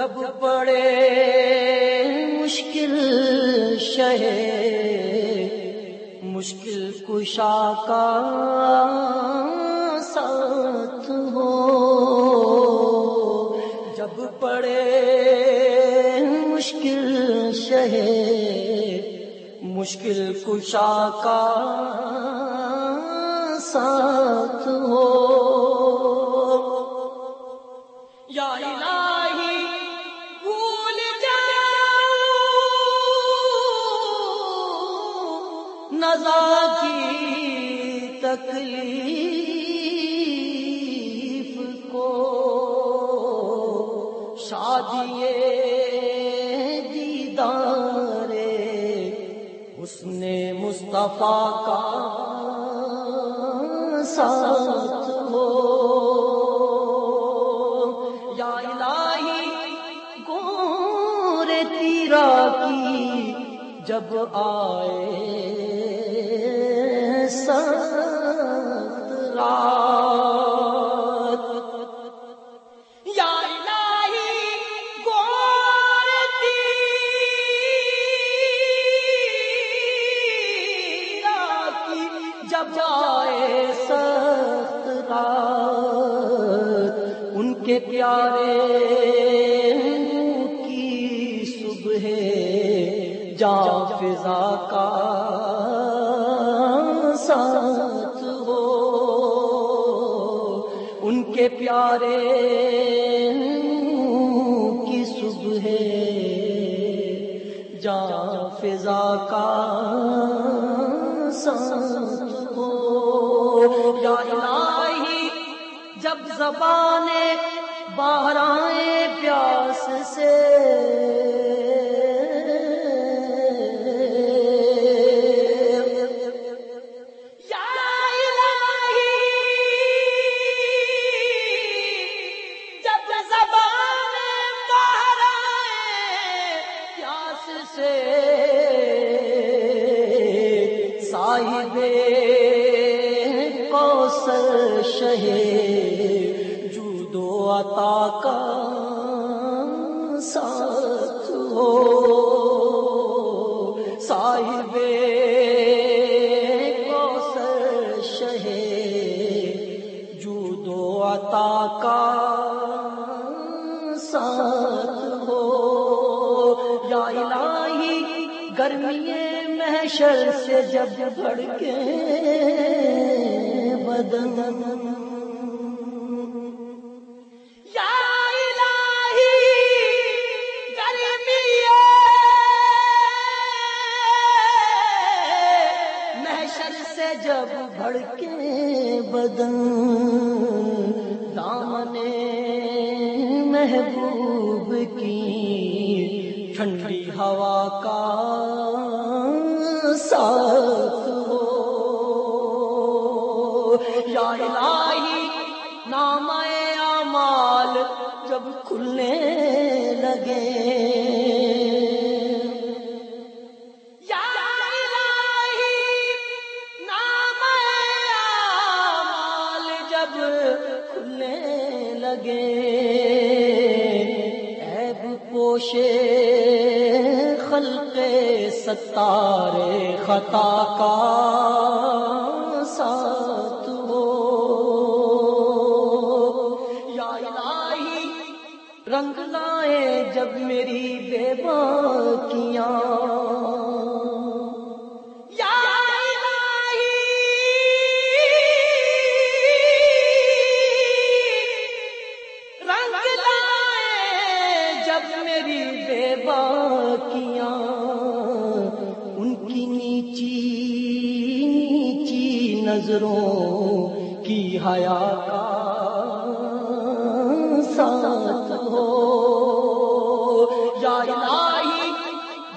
جب پڑے مشکل شہ مشکل کشا کا ساتھ ہو۔ جب پڑے مشکل شہ مشکل کشا کا ساتھ ہو۔ تکلیف کو شادی دیدار اس نے مصطفیٰ کا ساتھ ہو۔ یا الہی گور تیرا کی جب آئے جب آئے سخت رات، ان کے پیارے کی صبح جا فضا کا ساتھ ہو۔ ان کے پیارے کی صبح جا فضا کا ساتھ یا الہی جب زبان باہر پیاس سے۔ یا الہی جب زبان باہر آئے پیاس سے۔ صاحب کوسر شہ جود عطا کا ساتھ ہو۔ صاحب کوسر شہ جود و عطا کا ساتھ ہو۔ یا الہی گرمی محشر سے جب بھڑکے بدن جب بدن دامن محبوب کی، ٹھنڈی ہوا کا ساتھ ہو۔ یا الہی، نام اعمال جب کھلنے لگے۔ جب کھلنے لگے۔ عیب پوشے خلق ستارے خطا کا ساتھ ہو۔ یا الہی، رنگ لائے جب میری بے باکیاں۔ نظروں کی حیا کا ساتھ ہو۔ یا الہی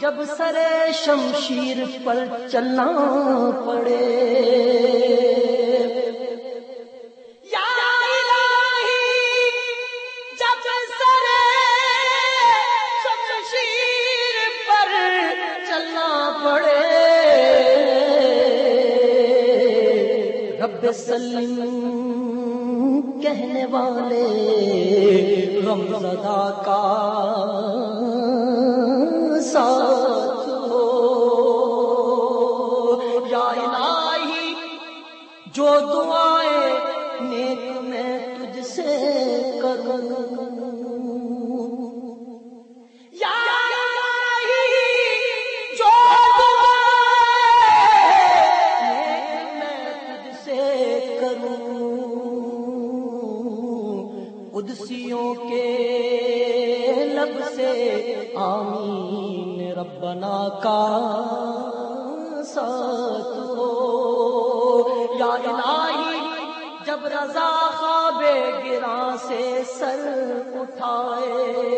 جب سر شمشیر پر چلنا پڑے۔ رب سلم کہنے والے غم زدہ کا ساتھ ہو۔ یا الہی جو دعا ربنا کا ساتھ ہو۔ یا الہی، جب رضا خواب گرا سے سر اٹھائے۔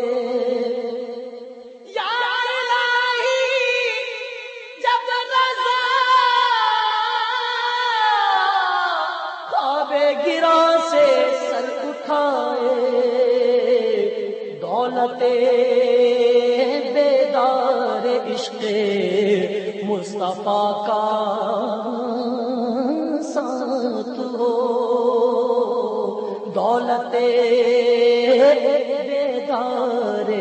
گرا سے سر اٹھائے۔ دولت بیدار عشق مصطفیٰ کا ساتھ ہو۔ دولت بیدار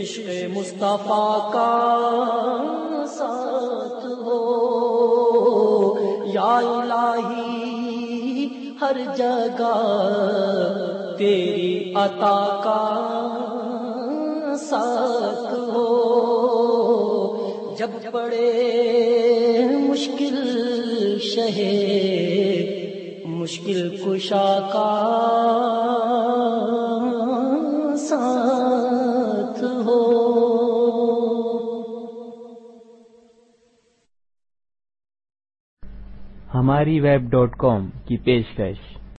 عشق مصطفیٰ کا ساتھ ہو۔ یا الہی، ہر جگہ تیری عطا کا ساتھ ہو۔ جب پڑے مشکل شہے، مشکل کشا کا ساتھ ہو۔ ہماری ویب ڈاٹ کام کی پیشکش۔